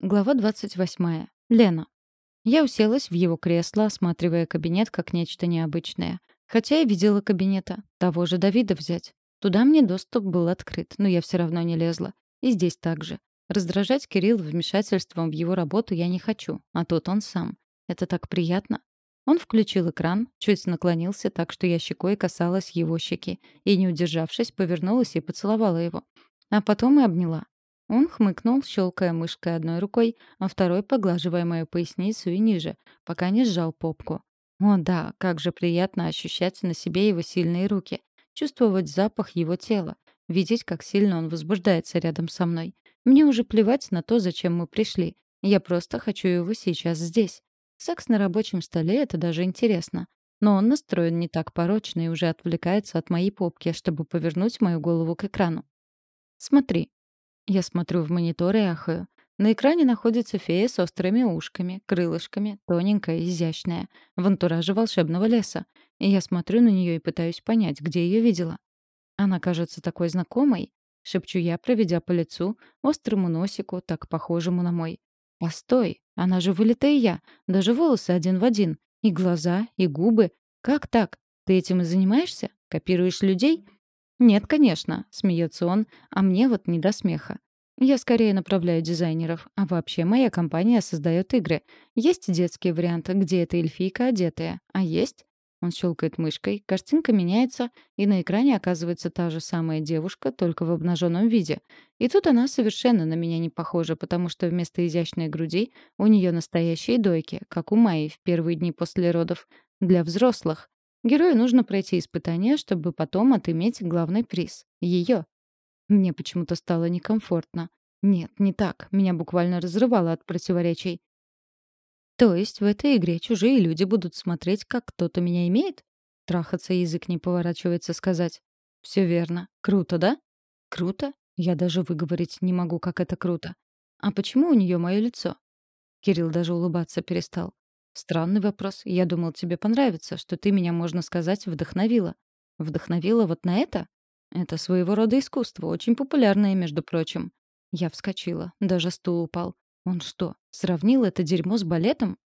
Глава 28. Лена. Я уселась в его кресло, осматривая кабинет как нечто необычное. Хотя я видела кабинета. Того же Давида взять. Туда мне доступ был открыт, но я все равно не лезла. И здесь так же. Раздражать Кирилл вмешательством в его работу я не хочу, а тут он сам. Это так приятно. Он включил экран, чуть наклонился так, что я щекой касалась его щеки, и, не удержавшись, повернулась и поцеловала его. А потом и обняла. Он хмыкнул, щелкая мышкой одной рукой, а второй поглаживая мою поясницу и ниже, пока не сжал попку. О да, как же приятно ощущать на себе его сильные руки, чувствовать запах его тела, видеть, как сильно он возбуждается рядом со мной. Мне уже плевать на то, зачем мы пришли. Я просто хочу его сейчас здесь. Секс на рабочем столе — это даже интересно. Но он настроен не так порочно и уже отвлекается от моей попки, чтобы повернуть мою голову к экрану. «Смотри», я смотрю в монитор и ахаю. На экране находится фея с острыми ушками, крылышками, тоненькая, изящная, в антураже волшебного леса. И я смотрю на нее и пытаюсь понять, где ее видела. Она кажется такой знакомой, шепчу я, проведя по лицу, острому носику, так похожему на мой. Постой, она же вылитая я, даже волосы один в один, и глаза, и губы. Как так? Ты этим и занимаешься? Копируешь людей? «Нет, конечно», — смеется он, а мне вот не до смеха. Я скорее направляю дизайнеров, а вообще моя компания создает игры. Есть детские варианты, где эта эльфийка одетая, а есть... Он щелкает мышкой, картинка меняется, и на экране оказывается та же самая девушка, только в обнаженном виде. И тут она совершенно на меня не похожа, потому что вместо изящной груди у нее настоящие дойки, как у Майи в первые дни после родов, для взрослых. Герою нужно пройти испытание, чтобы потом отыметь главный приз — ее. Мне почему-то стало некомфортно. Нет, не так. Меня буквально разрывало от противоречий. То есть в этой игре чужие люди будут смотреть, как кто-то меня имеет? Трахаться язык не поворачивается сказать. Все верно. Круто, да? Круто? Я даже выговорить не могу, как это круто. А почему у нее мое лицо? Кирилл даже улыбаться перестал. Странный вопрос. Я думал, тебе понравится, что ты меня, можно сказать, вдохновила. Вдохновила вот на это? Это своего рода искусство, очень популярное, между прочим. Я вскочила, даже стул упал. Он что, сравнил это дерьмо с балетом?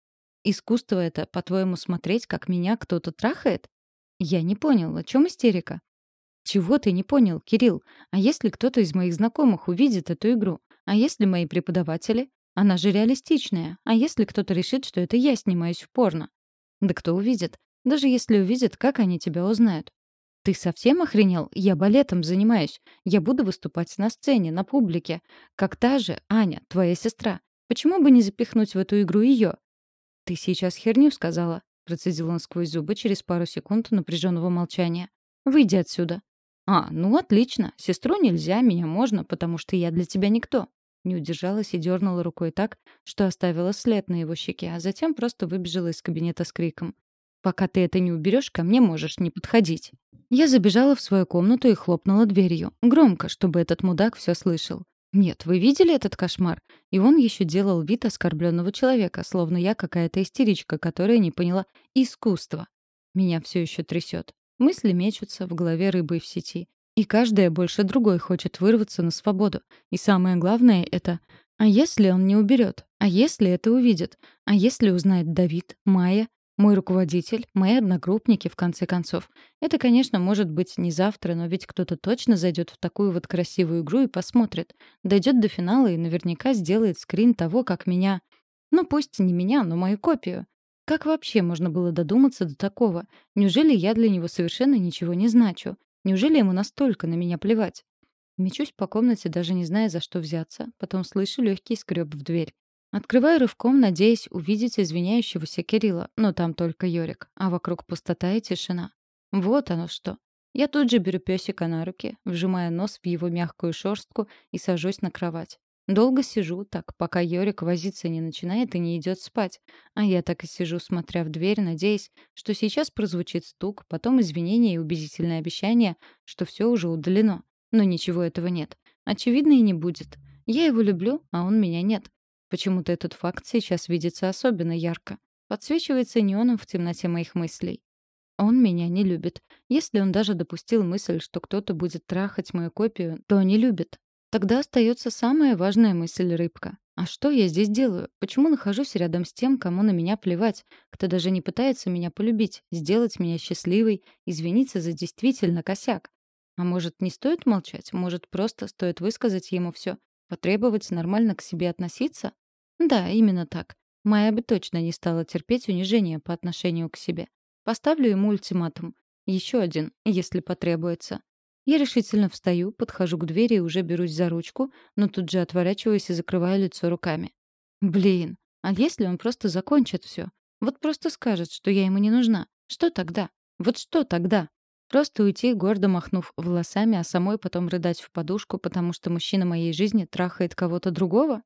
Искусство это, по-твоему, смотреть, как меня кто-то трахает? Я не понял, о чем истерика? Чего ты не понял, Кирилл? А если кто-то из моих знакомых увидит эту игру? А если мои преподаватели? Она же реалистичная. А если кто-то решит, что это я снимаюсь в порно? Да кто увидит? Даже если увидит, как они тебя узнают? Ты совсем охренел? Я балетом занимаюсь. Я буду выступать на сцене, на публике. Как та же, Аня, твоя сестра. Почему бы не запихнуть в эту игру ее? Ты сейчас херню сказала, процедил он сквозь зубы через пару секунд напряженного молчания. Выйди отсюда. А, ну отлично. Сестру нельзя, меня можно, потому что я для тебя никто. Не удержалась и дернула рукой так, что оставила след на его щеке, а затем просто выбежала из кабинета с криком. «Пока ты это не уберешь, ко мне можешь не подходить». Я забежала в свою комнату и хлопнула дверью. Громко, чтобы этот мудак все слышал. Нет, вы видели этот кошмар? И он еще делал вид оскорбленного человека, словно я какая-то истеричка, которая не поняла искусства. Меня все еще трясет. Мысли мечутся, в голове рыбой в сети. И каждая больше другой хочет вырваться на свободу. И самое главное — это «а если он не уберет? А если это увидит? А если узнает Давид, Майя, мой руководитель, мои одногруппники, в конце концов? Это, конечно, может быть не завтра, но ведь кто-то точно зайдет в такую вот красивую игру и посмотрит. Дойдет до финала и наверняка сделает скрин того, как меня... Ну, пусть не меня, но мою копию. Как вообще можно было додуматься до такого? Неужели я для него совершенно ничего не значу? Неужели ему настолько на меня плевать? Мечусь по комнате, даже не зная, за что взяться. Потом слышу легкий скреб в дверь. Открываю рывком, надеясь увидеть извиняющегося Кирилла, но там только Йорик, а вокруг пустота и тишина. Вот оно что. Я тут же беру песика на руки, вжимая нос в его мягкую шерстку и сажусь на кровать. Долго сижу так, пока Йорик возиться не начинает и не идет спать. А я так и сижу, смотря в дверь, надеясь, что сейчас прозвучит стук, потом извинения и убедительное обещание, что все уже удалено. Но ничего этого нет. Очевидно, и не будет. Я его люблю, а он меня нет. Почему-то этот факт сейчас видится особенно ярко. Подсвечивается неоном в темноте моих мыслей. Он меня не любит. Если он даже допустил мысль, что кто-то будет трахать мою копию, то не любит. Тогда остается самая важная мысль рыбка. А что я здесь делаю? Почему нахожусь рядом с тем, кому на меня плевать, кто даже не пытается меня полюбить, сделать меня счастливой, извиниться за действительно косяк? А может, не стоит молчать? Может, просто стоит высказать ему все, потребовать нормально к себе относиться? Да, именно так. Майя бы точно не стала терпеть унижение по отношению к себе. Поставлю ему ультиматум. Еще один, если потребуется. Я решительно встаю, подхожу к двери и уже берусь за ручку, но тут же отворачиваюсь и закрываю лицо руками. Блин, а если он просто закончит все? Вот просто скажет, что я ему не нужна. Что тогда? Вот что тогда? Просто уйти, гордо махнув волосами, а самой потом рыдать в подушку, потому что мужчина моей жизни трахает кого-то другого?